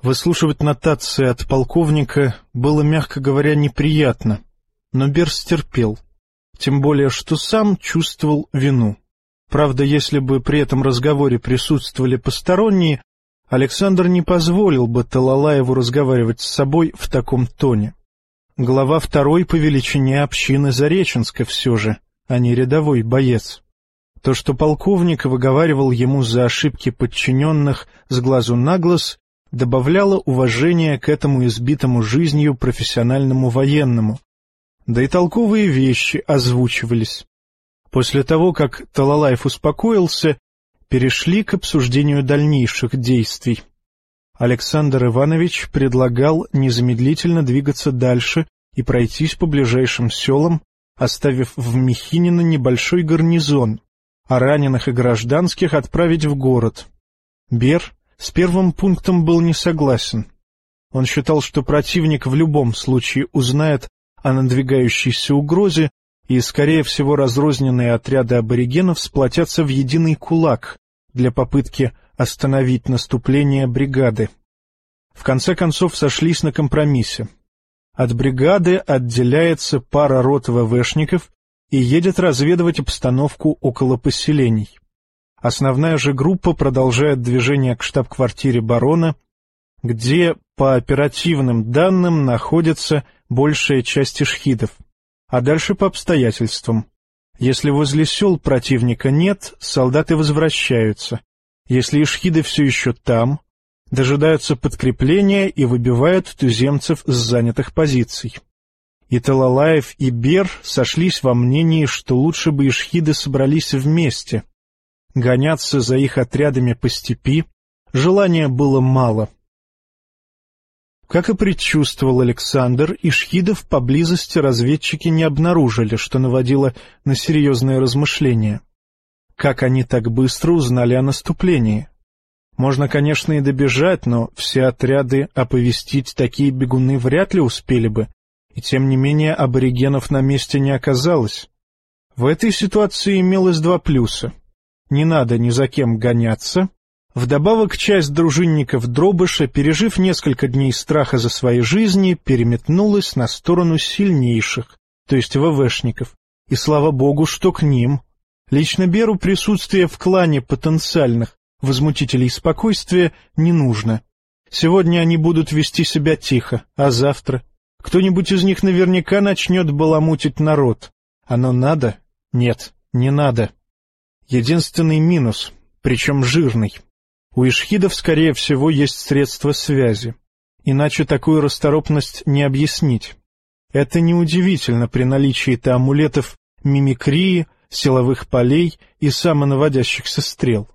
Выслушивать нотации от полковника было, мягко говоря, неприятно, но Берс терпел, тем более, что сам чувствовал вину. Правда, если бы при этом разговоре присутствовали посторонние, Александр не позволил бы Талалаеву разговаривать с собой в таком тоне. Глава второй по величине общины Зареченска все же, а не рядовой боец. То, что полковник выговаривал ему за ошибки подчиненных с глазу на глаз, добавляло уважения к этому избитому жизнью профессиональному военному. Да и толковые вещи озвучивались. После того, как Талалаев успокоился, перешли к обсуждению дальнейших действий. Александр Иванович предлагал незамедлительно двигаться дальше и пройтись по ближайшим селам, оставив в Михинино небольшой гарнизон, а раненых и гражданских отправить в город. Бер с первым пунктом был не согласен. Он считал, что противник в любом случае узнает о надвигающейся угрозе, и, скорее всего, разрозненные отряды аборигенов сплотятся в единый кулак для попытки остановить наступление бригады. В конце концов сошлись на компромиссе. От бригады отделяется пара рот ВВшников и едет разведывать обстановку около поселений. Основная же группа продолжает движение к штаб-квартире барона, где, по оперативным данным, находится большая часть ишхидов, а дальше по обстоятельствам. Если возле сел противника нет, солдаты возвращаются. Если ишхиды все еще там, дожидаются подкрепления и выбивают туземцев с занятых позиций. И Талалаев, и Бер сошлись во мнении, что лучше бы ишхиды собрались вместе. Гоняться за их отрядами по степи желания было мало. Как и предчувствовал Александр, ишхидов поблизости разведчики не обнаружили, что наводило на серьезные размышления. Как они так быстро узнали о наступлении? Можно, конечно, и добежать, но все отряды оповестить такие бегуны вряд ли успели бы, и тем не менее аборигенов на месте не оказалось. В этой ситуации имелось два плюса. Не надо ни за кем гоняться. Вдобавок, часть дружинников Дробыша, пережив несколько дней страха за свои жизни, переметнулась на сторону сильнейших, то есть ВВшников. И слава богу, что к ним. Лично Беру присутствие в клане потенциальных возмутителей спокойствия не нужно. Сегодня они будут вести себя тихо, а завтра кто-нибудь из них наверняка начнет баламутить народ. Оно надо? Нет, не надо. Единственный минус, причем жирный. У ишхидов, скорее всего, есть средства связи. Иначе такую расторопность не объяснить. Это неудивительно при наличии-то амулетов мимикрии, силовых полей и самонаводящихся стрел.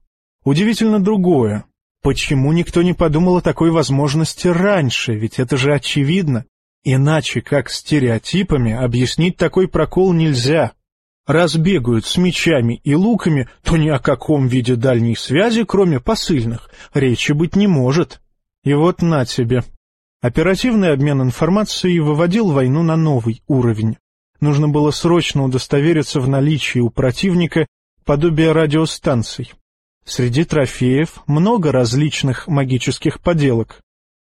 Удивительно другое. Почему никто не подумал о такой возможности раньше, ведь это же очевидно. Иначе, как стереотипами, объяснить такой прокол нельзя. Раз бегают с мечами и луками, то ни о каком виде дальней связи, кроме посыльных, речи быть не может. И вот на тебе. Оперативный обмен информацией выводил войну на новый уровень. Нужно было срочно удостовериться в наличии у противника подобия радиостанций. Среди трофеев много различных магических поделок,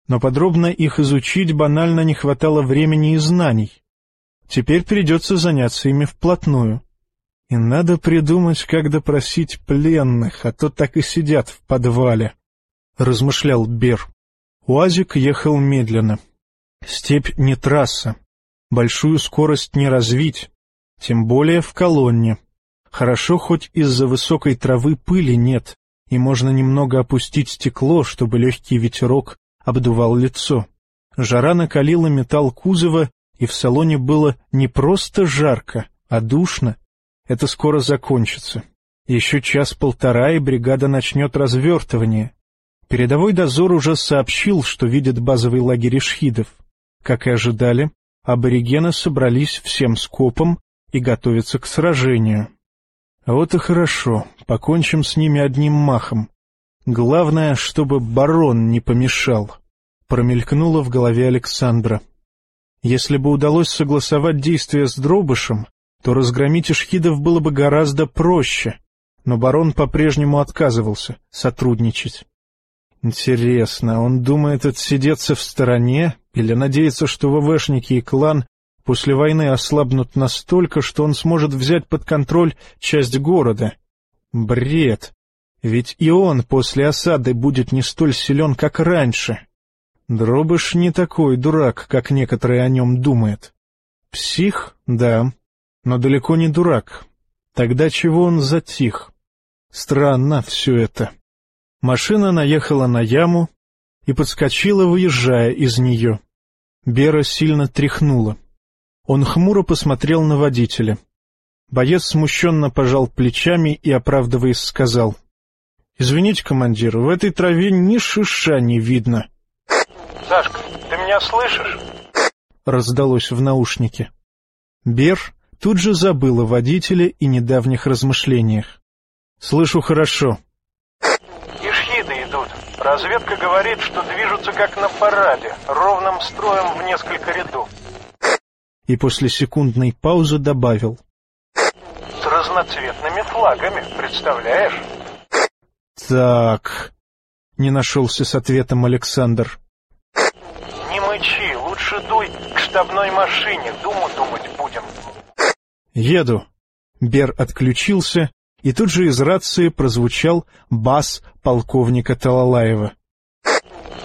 но подробно их изучить банально не хватало времени и знаний. Теперь придется заняться ими вплотную. И надо придумать, как допросить пленных, а то так и сидят в подвале, — размышлял Бер. Уазик ехал медленно. Степь не трасса. Большую скорость не развить, тем более в колонне. Хорошо, хоть из-за высокой травы пыли нет, и можно немного опустить стекло, чтобы легкий ветерок обдувал лицо. Жара накалила металл кузова, и в салоне было не просто жарко, а душно. Это скоро закончится. Еще час-полтора, и бригада начнет развертывание. Передовой дозор уже сообщил, что видит базовый лагерь ишхидов. Как и ожидали, аборигены собрались всем скопом и готовятся к сражению. Вот и хорошо, покончим с ними одним махом. Главное, чтобы барон не помешал. Промелькнуло в голове Александра. Если бы удалось согласовать действия с Дробышем, то разгромить ишхидов было бы гораздо проще, но барон по-прежнему отказывался сотрудничать. Интересно, он думает отсидеться в стороне или надеется, что ВВшники и клан после войны ослабнут настолько, что он сможет взять под контроль часть города? Бред! Ведь и он после осады будет не столь силен, как раньше. Дробыш не такой дурак, как некоторые о нем думают. Псих, да, но далеко не дурак. Тогда чего он затих? Странно все это. Машина наехала на яму и подскочила, выезжая из нее. Бера сильно тряхнула. Он хмуро посмотрел на водителя. Боец смущенно пожал плечами и, оправдываясь, сказал. — Извините, командир, в этой траве ни шиша не видно. — Сашка, ты меня слышишь? — раздалось в наушнике. Бер тут же забыл о водителе и недавних размышлениях. — Слышу хорошо. Ишхиды идут. Разведка говорит, что движутся как на параде, ровным строем в несколько рядов. И после секундной паузы добавил. С разноцветными флагами, представляешь? Так, не нашелся с ответом Александр. Не мычи, лучше дуй к штабной машине, думу думать будем. Еду. Бер отключился, и тут же из рации прозвучал бас полковника Талалаева.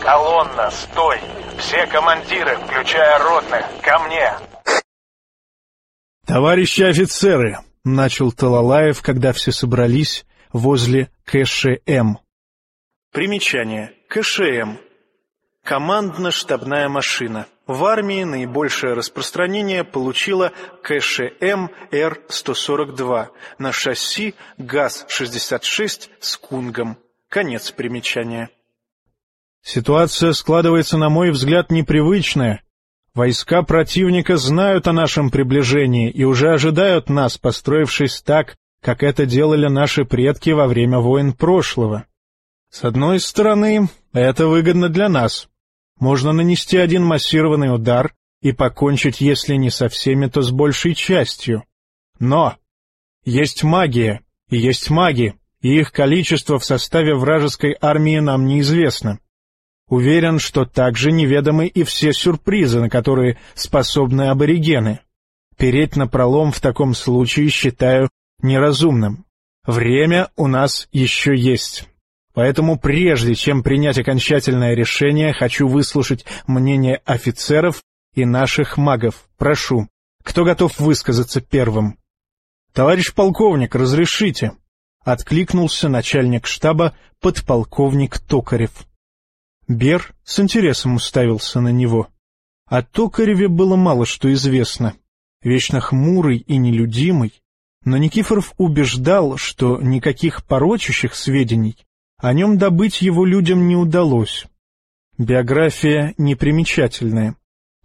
Колонна, стой! Все командиры, включая ротных, ко мне! «Товарищи офицеры!» — начал Талалаев, когда все собрались возле КШМ. Примечание. КШМ. Командно-штабная машина. В армии наибольшее распространение получила КШМ Р-142 на шасси ГАЗ-66 с кунгом. Конец примечания. Ситуация складывается, на мой взгляд, непривычная. Войска противника знают о нашем приближении и уже ожидают нас, построившись так, как это делали наши предки во время войн прошлого. С одной стороны, это выгодно для нас. Можно нанести один массированный удар и покончить, если не со всеми, то с большей частью. Но есть магия, и есть маги, и их количество в составе вражеской армии нам неизвестно. Уверен, что также неведомы и все сюрпризы, на которые способны аборигены. Переть на пролом в таком случае считаю неразумным. Время у нас еще есть. Поэтому прежде чем принять окончательное решение, хочу выслушать мнение офицеров и наших магов. Прошу, кто готов высказаться первым? Товарищ полковник, разрешите? Откликнулся начальник штаба подполковник Токарев. Бер с интересом уставился на него. О Токареве было мало что известно. Вечно хмурый и нелюдимый, но Никифоров убеждал, что никаких порочащих сведений о нем добыть его людям не удалось. Биография непримечательная.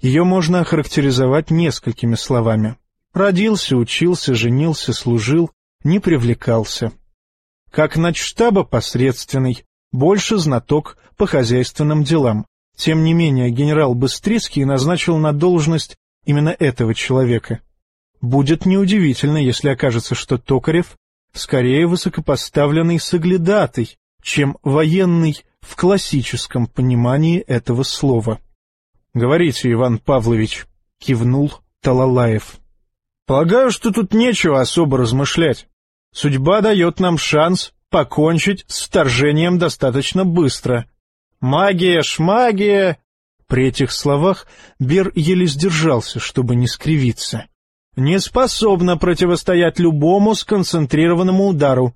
Ее можно охарактеризовать несколькими словами. Родился, учился, женился, служил, не привлекался. Как начштаба посредственный, больше знаток по хозяйственным делам. Тем не менее, генерал Быстрицкий назначил на должность именно этого человека. Будет неудивительно, если окажется, что Токарев скорее высокопоставленный соглядатый, чем военный в классическом понимании этого слова. — Говорите, Иван Павлович, — кивнул Талалаев. — Полагаю, что тут нечего особо размышлять. Судьба дает нам шанс покончить с вторжением достаточно быстро. Магия, шмагия... При этих словах Бер еле сдержался, чтобы не скривиться. Не способна противостоять любому сконцентрированному удару.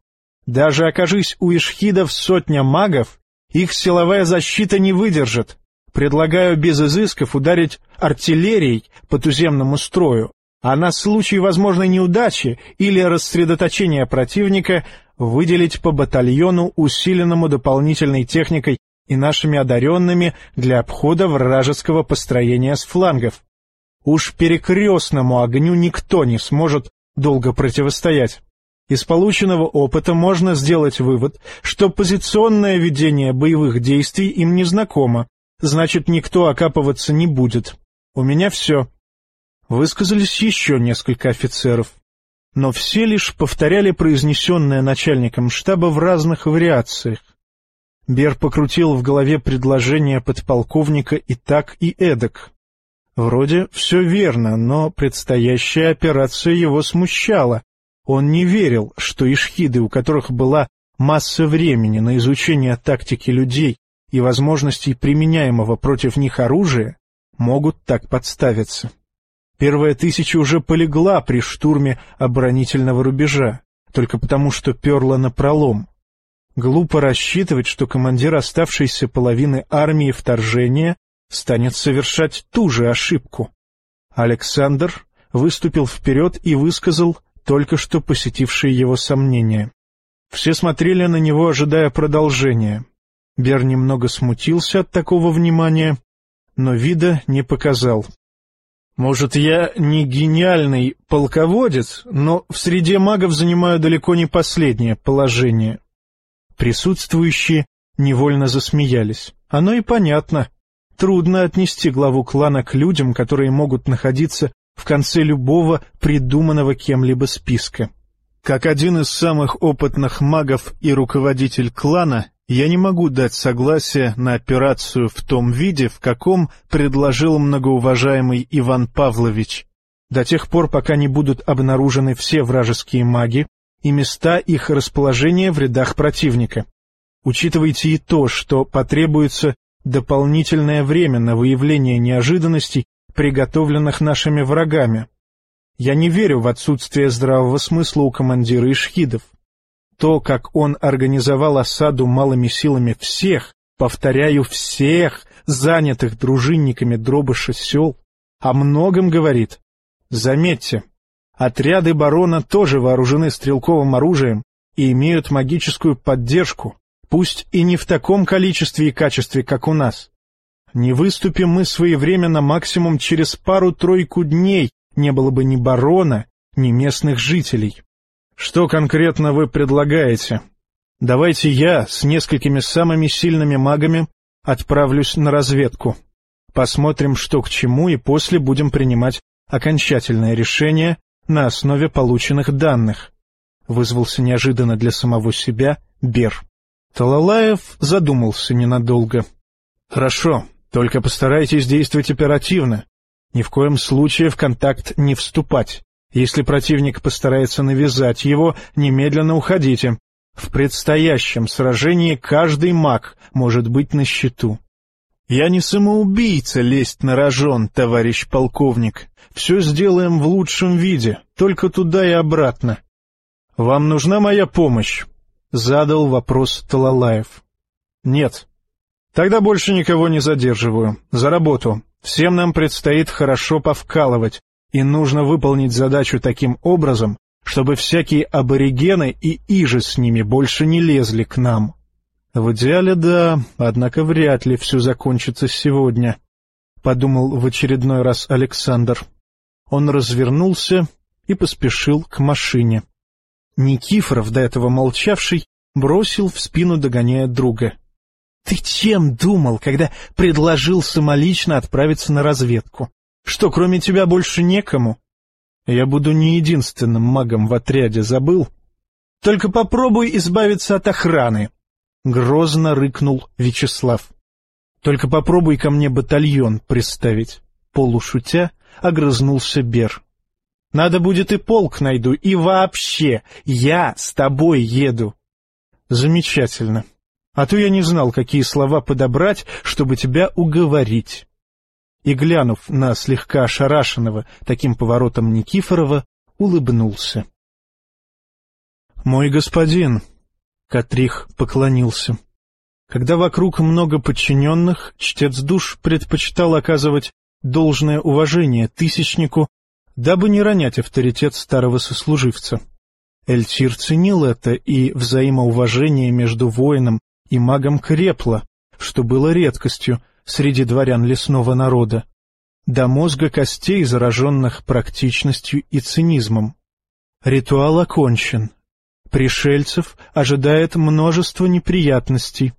Даже окажись у ишхидов сотня магов, их силовая защита не выдержит. Предлагаю без изысков ударить артиллерией по туземному строю, а на случай возможной неудачи или рассредоточения противника выделить по батальону, усиленному дополнительной техникой и нашими одаренными для обхода вражеского построения с флангов. Уж перекрестному огню никто не сможет долго противостоять. Из полученного опыта можно сделать вывод, что позиционное ведение боевых действий им не знакомо, значит, никто окапываться не будет. У меня все. Высказались еще несколько офицеров, но все лишь повторяли произнесенное начальником штаба в разных вариациях. Бер покрутил в голове предложение подполковника и так, и эдак. Вроде все верно, но предстоящая операция его смущала, он не верил, что ишхиды, у которых была масса времени на изучение тактики людей и возможностей применяемого против них оружия, могут так подставиться. Первая тысяча уже полегла при штурме оборонительного рубежа, только потому, что перла на пролом. Глупо рассчитывать, что командир оставшейся половины армии вторжения станет совершать ту же ошибку. Александр выступил вперед и высказал только что посетившие его сомнения. Все смотрели на него, ожидая продолжения. Бер немного смутился от такого внимания, но вида не показал. «Может, я не гениальный полководец, но в среде магов занимаю далеко не последнее положение». Присутствующие невольно засмеялись. Оно и понятно. Трудно отнести главу клана к людям, которые могут находиться в конце любого придуманного кем-либо списка. Как один из самых опытных магов и руководитель клана, я не могу дать согласие на операцию в том виде, в каком предложил многоуважаемый Иван Павлович, до тех пор, пока не будут обнаружены все вражеские маги и места их расположения в рядах противника. Учитывайте и то, что потребуется дополнительное время на выявление неожиданностей приготовленных нашими врагами. Я не верю в отсутствие здравого смысла у командира Ишхидов. То, как он организовал осаду малыми силами всех, повторяю, всех занятых дружинниками дробыша сел, о многом говорит. Заметьте, отряды барона тоже вооружены стрелковым оружием и имеют магическую поддержку, пусть и не в таком количестве и качестве, как у нас. Не выступим мы своевременно максимум через пару-тройку дней, не было бы ни барона, ни местных жителей. Что конкретно вы предлагаете? Давайте я с несколькими самыми сильными магами отправлюсь на разведку. Посмотрим, что к чему, и после будем принимать окончательное решение на основе полученных данных. Вызвался неожиданно для самого себя Бер. Талалаев задумался ненадолго. — Хорошо, только постарайтесь действовать оперативно. Ни в коем случае в контакт не вступать. Если противник постарается навязать его, немедленно уходите. В предстоящем сражении каждый маг может быть на счету. Я не самоубийца лезть на рожон, товарищ полковник. Все сделаем в лучшем виде, только туда и обратно. Вам нужна моя помощь? Задал вопрос Талалаев. Нет, Тогда больше никого не задерживаю. За работу. Всем нам предстоит хорошо повкалывать, и нужно выполнить задачу таким образом, чтобы всякие аборигены и иже с ними больше не лезли к нам. В идеале да, однако вряд ли все закончится сегодня, — подумал в очередной раз Александр. Он развернулся и поспешил к машине. Никифоров, до этого молчавший, бросил в спину, догоняя друга. — Ты чем думал, когда предложил самолично отправиться на разведку? Что, кроме тебя больше некому? Я буду не единственным магом в отряде, забыл? Только попробуй избавиться от охраны. Грозно рыкнул Вячеслав. Только попробуй ко мне батальон приставить. Полушутя огрызнулся Бер. Надо будет и полк найду, и вообще, я с тобой еду. Замечательно. А то я не знал, какие слова подобрать, чтобы тебя уговорить. И, глянув на слегка ошарашенного таким поворотом Никифорова, улыбнулся. — Мой господин, — Катрих поклонился. Когда вокруг много подчиненных, чтец душ предпочитал оказывать должное уважение тысячнику, дабы не ронять авторитет старого сослуживца. Эльтир ценил это, и взаимоуважение между воином и магом крепло, что было редкостью среди дворян лесного народа, до мозга костей, зараженных практичностью и цинизмом. Ритуал окончен. Пришельцев ожидает множество неприятностей.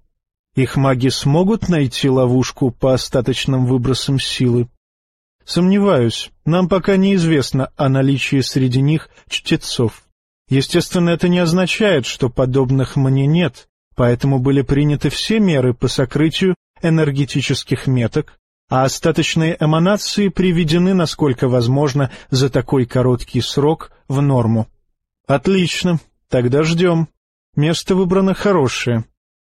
Их маги смогут найти ловушку по остаточным выбросам силы? Сомневаюсь, нам пока неизвестно о наличии среди них чтецов. Естественно, это не означает, что подобных мне нет, поэтому были приняты все меры по сокрытию энергетических меток, а остаточные эманации приведены, насколько возможно, за такой короткий срок в норму. Отлично, тогда ждем. Место выбрано хорошее.